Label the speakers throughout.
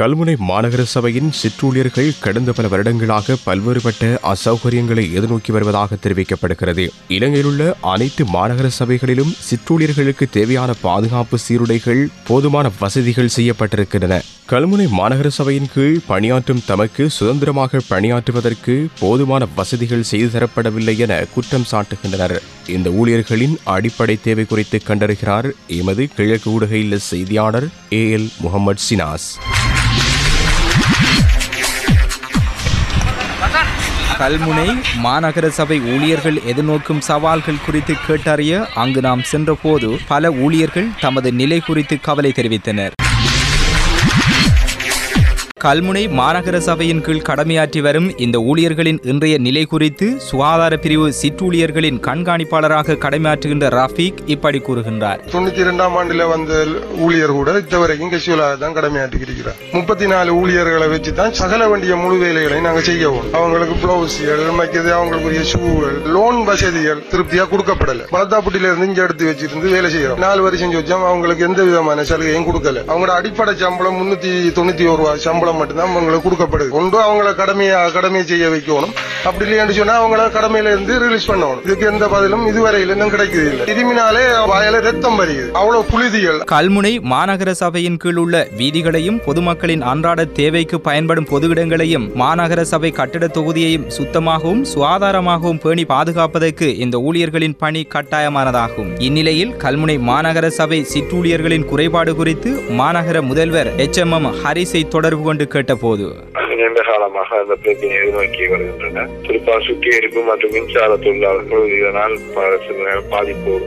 Speaker 1: கல்முனை மாநகர சபையின் சிற்றூழியர்கள் கடந்த பல வருடங்களாக பல்வேறுபட்ட அசௌகரியங்களை எதிர்நோக்கி வருவதாக தெரிவிக்கப்படுகிறது. இலங்கையிலுள்ள அனைத்து மாநகர சபைகளிலும் சிற்றூழியர்களுக்கு தேவையான பாதுகாப்பு சீருடைகள் போதுமான வசதிகள் செய்யப்பட்டிருக்கின்றன. கல்முனை மாநகர சபையின் கீழ் பணியாற்றும் தமக்கு சுதந்திரமாக பணியாற்றுவதற்கு போதுமான வசதிகள் செய்து தரப்படவில்லை என குற்றம் சாட்டுகின்றனர். இந்த ஊழியர்களின் அடிப்படை தேவை குறித்து கண்டறிகிறார் எமது கிழக்கு ஊடகையில் செய்தியாளர் ஏ எல் முகமது சினாஸ்.
Speaker 2: கல்முனை மாநகர சபை ஊழியர்கள் எதிர்நோக்கும் சவால்கள் குறித்து கேட்டறிய அங்கு நாம் சென்றபோது பல ஊழியர்கள் தமது நிலை குறித்து கவலை தெரிவித்தனர். கல்முனை மாநகர சபையின் கீழ் கடமையாற்றி வரும் இந்த ஊழியர்களின் இன்றைய நிலை குறித்து சுகாதார பிரிவு சிற்றூழியர்களின் கண்காணிப்பாளராக கடமையாற்றுகின்ற ரஃபீக் இப்படி கூறுகின்றார்.
Speaker 3: தொண்ணூத்தி இரண்டாம் ஆண்டுல வந்த ஊழியர் கூட இதுவரைக்கும் கசிவலாக தான் கடமையாற்றிருக்கிறார் முப்பத்தி நாலு ஊழியர்களை வச்சு தான் சகல வேண்டிய முழு வேலைகளை நாங்க செய்யவும். அவங்களுக்கு பிளவுஸ்கள் மற்றது அவங்களுக்குரிய ஷூகள் லோன் வசதிகள் திருப்தியா கொடுக்கப்படல. பலத்தாப்புட்டில இருந்து இங்க எடுத்து வச்சிருந்து வேலை செய்யறோம். நாலு வருஷம் வச்சோம் அவங்களுக்கு எந்த விதமான சலுகையும் கொடுக்கல. அவங்களோட அடிப்படை சம்பளம் முன்னூத்தி தொண்ணூத்தி ஒரு ரூபாய் சம்பளம் மட்டும்தான் அவங்களுக்கு கொடுக்கப்படுது. ஒன்று அவங்கள கடமையை கடமையை செய்ய வைக்கணும். அப்படி இல்லையான்னு சொன்னா அவங்கள கடமையில இருந்து ரிலீஸ் பண்ணணும். இதுக்கு எந்த பதிலும் இதுவரையில இன்னும் கிடைக்குது இல்லை. இருமினாலே வாயில ரத்தம் வருகிறது அவ்வளவு புழுதிகள்.
Speaker 2: கல்முனை மாநகர சபையின் கீழ் உள்ள வீதிகளையும் பொதுமக்களின் அன்றாட தேவைக்கு பயன்படும் பொது இடங்களையும் மாநகர சபை கட்டிட தொகுதியையும் சுத்தமாகவும் சுகாதாரமாகவும் பேணி பாதுகாப்பதற்கு இந்த ஊழியர்களின் பணி கட்டாயமானதாகும். இந்நிலையில் கல்முனை மாநகர சபை சிற்றூழியர்களின் குறைபாடு குறித்து மாநகர முதல்வர் எச் எம் எம் ஹரிஸை தொடர்பு கொண்டு கேட்டபோது
Speaker 4: காலமாக அந்த பிரச்சனையை எதிர்நோக்கி வருகின்றன. குறிப்பாக சுத்திகரிப்பு மற்றும் மின்சார தொழிலாளர்கள் இதனால் ப- சில நேரம்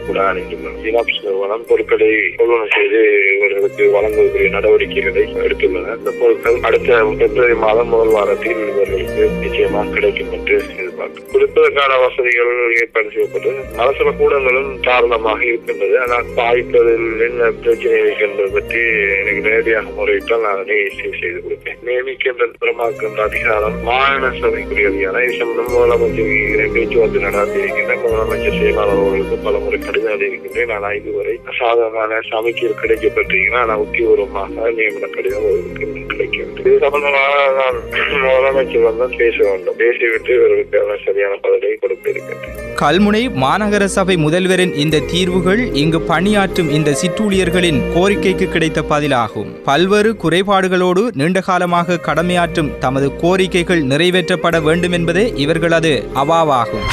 Speaker 4: கூட அணிந்துள்ளனர் சினாப்ஸ் நிறுவனம் பொருட்களை கொள்வனம் செய்து இவர்களுக்கு வழங்குவதற்குரிய நடவடிக்கைகளை எடுத்துள்ளனர். இந்த பொருட்கள் அடுத்த பிப்ரவரி மாதம் முதல் வாரத்தில் இவர்களுக்கு நிச்சயமாக கிடைக்கும் என்று எதிர்பார்க்கிறோம் குடிப்பதற்கான வசதிகள் ஏற்பாடு செய்யப்பட்டு அவசர கூடங்களும் காரணமாக இருக்கின்றது. ஆனால் பாய்ப்பதில் என்ன பிரச்சனை இருக்கின்றது பற்றி எனக்கு நேரடியாக முறையிட்டால் நான் அதை செய்து கொடுப்பேன். நியமிக்கின்ற புறமாக்கின்ற அதிகாரம் மாநில சபைக்குரிய அதிகாரம் இது சம்பந்தம் முதலமைச்சர் பேச்சுவார்த்தை நடாத்தி நடத்தியிருக்கின்ற முதலமைச்சர் செயலாளர் அவர்களுக்கு பல முறை கடிதம் எழுதியிருக்கின்றேன். நான் ஐந்து வரை சாதகமான சமைச்சர் கிடைக்கப்பட்டிருக்கிறேன் ஆனால் உத்தியபூர்வமாக நியமன கடிதம் அவர்களுக்கு கிடைக்கும் இது சம்பந்தமாக நான் முதலமைச்சர் வந்து பேச வேண்டும் பேசிவிட்டு இவர்களுக்கான சரியான பதிலை கொடுக்க
Speaker 2: கல்முனை மாநகர சபை முதல்வரின் இந்த தீர்வுகள் இங்கு பணியாற்றும் இந்த சிற்றூழியர்களின் கோரிக்கைக்கு கிடைத்த பதிலாகும். பல்வேறு குறைபாடுகளோடு நீண்டகாலமாக கடமையாற்றும் தமது கோரிக்கைகள் நிறைவேற்றப்பட வேண்டும் என்பதே இவர்களது அவாவாகும்.